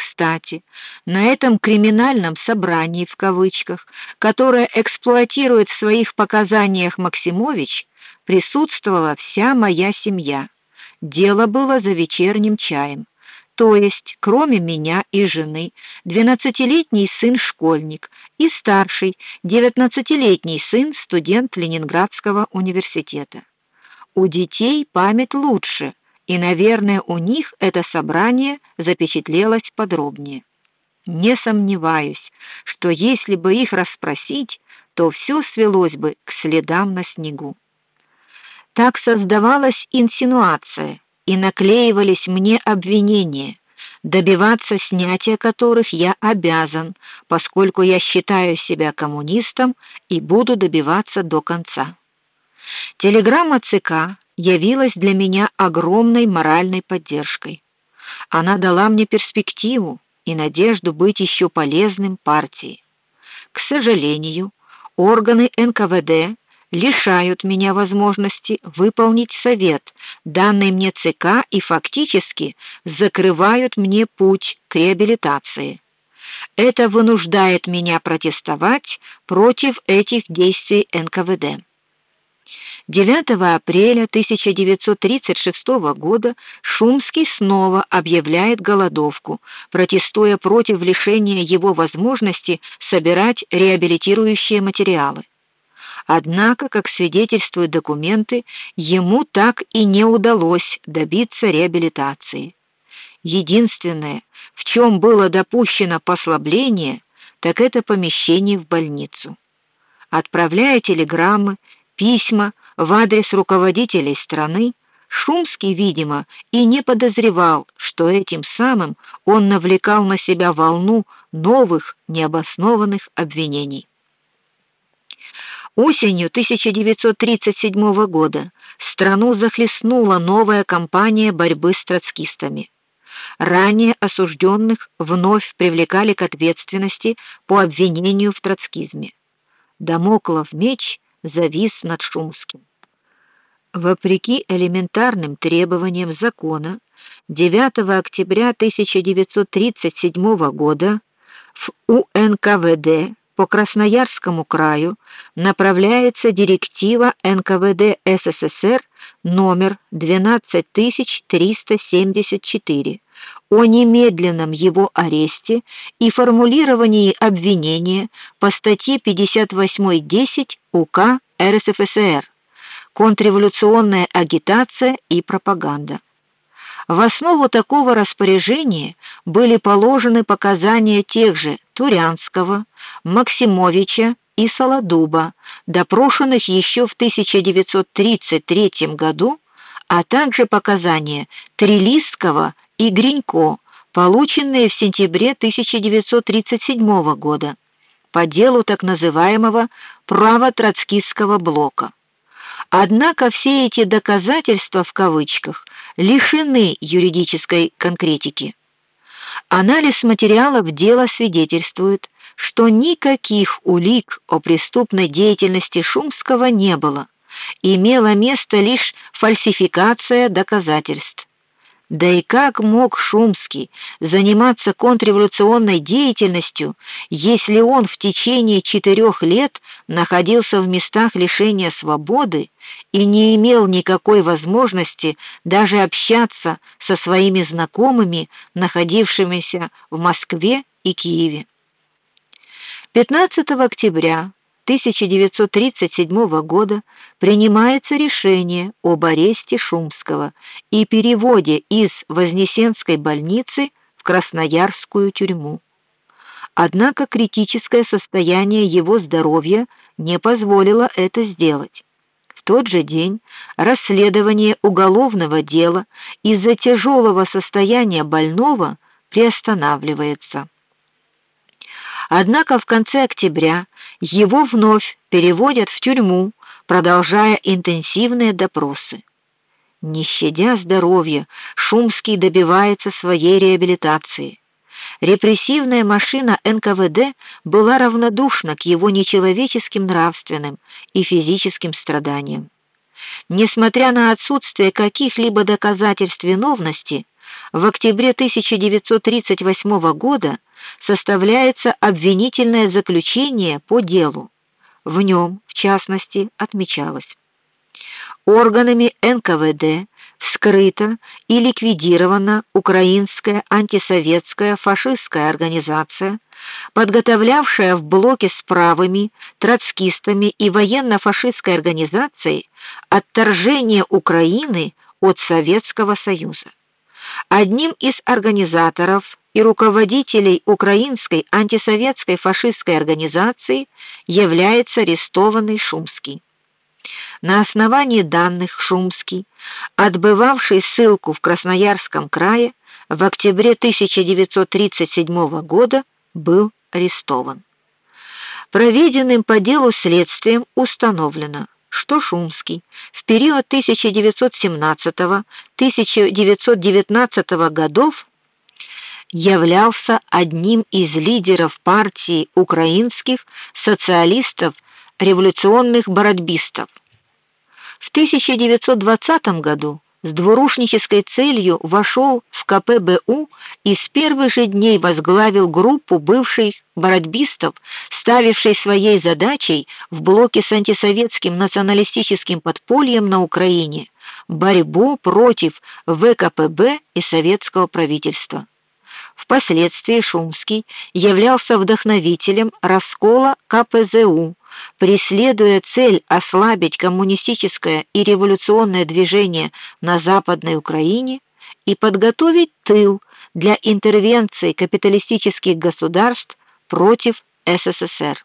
кстати, на этом криминальном собрании в кавычках, которое эксплуатирует в своих показаниях Максимович, присутствовала вся моя семья. Дело было за вечерним чаем. То есть, кроме меня и жены, двенадцатилетний сын-школьник и старший девятнадцатилетний сын студент Ленинградского университета. У детей память лучше, и, наверное, у них это собрание запечатлелось подробнее. Не сомневаюсь, что если бы их расспросить, то все свелось бы к следам на снегу. Так создавалась инсинуация и наклеивались мне обвинения, добиваться снятия которых я обязан, поскольку я считаю себя коммунистом и буду добиваться до конца. Телеграмма ЦК явилась для меня огромной моральной поддержкой. Она дала мне перспективу и надежду быть еще полезным партии. К сожалению, органы НКВД лишают меня возможности выполнить совет, данный мне ЦК, и фактически закрывают мне путь к реабилитации. Это вынуждает меня протестовать против этих действий НКВД. 9 апреля 1936 года Шумский снова объявляет голодовку, протестуя против лишения его возможности собирать реабилитирующие материалы. Однако, как свидетельствуют документы, ему так и не удалось добиться реабилитации. Единственное, в чем было допущено послабление, так это помещение в больницу. Отправляя телеграммы, письма в адрес руководителей страны, Шумский, видимо, и не подозревал, что этим самым он навлекал на себя волну новых необоснованных обвинений. Осенью 1937 года страну захлестнула новая кампания борьбы с троцкистами. Ранее осужденных вновь привлекали к ответственности по обвинению в троцкизме. Дамоклов меч завис над Шумским. Вопреки элементарным требованиям закона, 9 октября 1937 года в УНКВД по Красноярскому краю направляется директива НКВД СССР номер 12374 о немедленном его аресте и формулировании обвинения по статье 58.10 УК РСФСР контрреволюционная агитация и пропаганда. В основу такого распоряжения были положены показания тех же Турянского, Максимовича и Солодуба, допрошенных еще в 1933 году, а также показания Трилистского и Гринько, полученные в сентябре 1937 года по делу так называемого право-троцкистского блока. Однако все эти доказательства в кавычках лишены юридической конкретики. Анализ материалов дела свидетельствует, что никаких улик о преступной деятельности Шумского не было. Имела место лишь фальсификация доказательств. Да и как мог Шумский заниматься контрреволюционной деятельностью, если он в течение четырех лет находился в местах лишения свободы и не имел никакой возможности даже общаться со своими знакомыми, находившимися в Москве и Киеве? 15 октября 1937 года принимается решение об аресте Шумского и переводе из Вознесенской больницы в Красноярскую тюрьму. Однако критическое состояние его здоровья не позволило это сделать. В тот же день расследование уголовного дела из-за тяжелого состояния больного приостанавливается. Однако в конце октября его вновь переводят в тюрьму, продолжая интенсивные допросы. Не щадя здоровья, Шумский добивается своей реабилитации. Репрессивная машина НКВД была равнодушна к его нечеловеческим нравственным и физическим страданиям. Несмотря на отсутствие каких-либо доказательств виновности, в октябре 1938 года составляется обвинительное заключение по делу. В нем, в частности, отмечалось: органами НКВД вскрыта и ликвидирована украинская антисоветская фашистская организация, подготовлявшая в блоке с правыми, троцкистами и военно-фашистской организацией отторжение Украины от Советского Союза. Одним из организаторов и руководителей украинской антисоветской фашистской организации является арестованный Шумский. На основании данных Шумский, отбывавший ссылку в Красноярском крае, в октябре 1937 года был арестован. Проведенным по делу следствием установлено, что Шумский в период 1917-1919 годов являлся одним из лидеров партии украинских социалистов-революционных бородбистов. В 1920 году с двурушнической целью вошел в КПБУ и с первых же дней возглавил группу бывших бородбистов, ставившей своей задачей в блоке с антисоветским националистическим подпольем на Украине борьбу против ВКПБ и советского правительства. Впоследствии Шумский являлся вдохновителем раскола КПЗУ, преследуя цель ослабить коммунистическое и революционное движение на Западной Украине и подготовить тыл для интервенции капиталистических государств против СССР.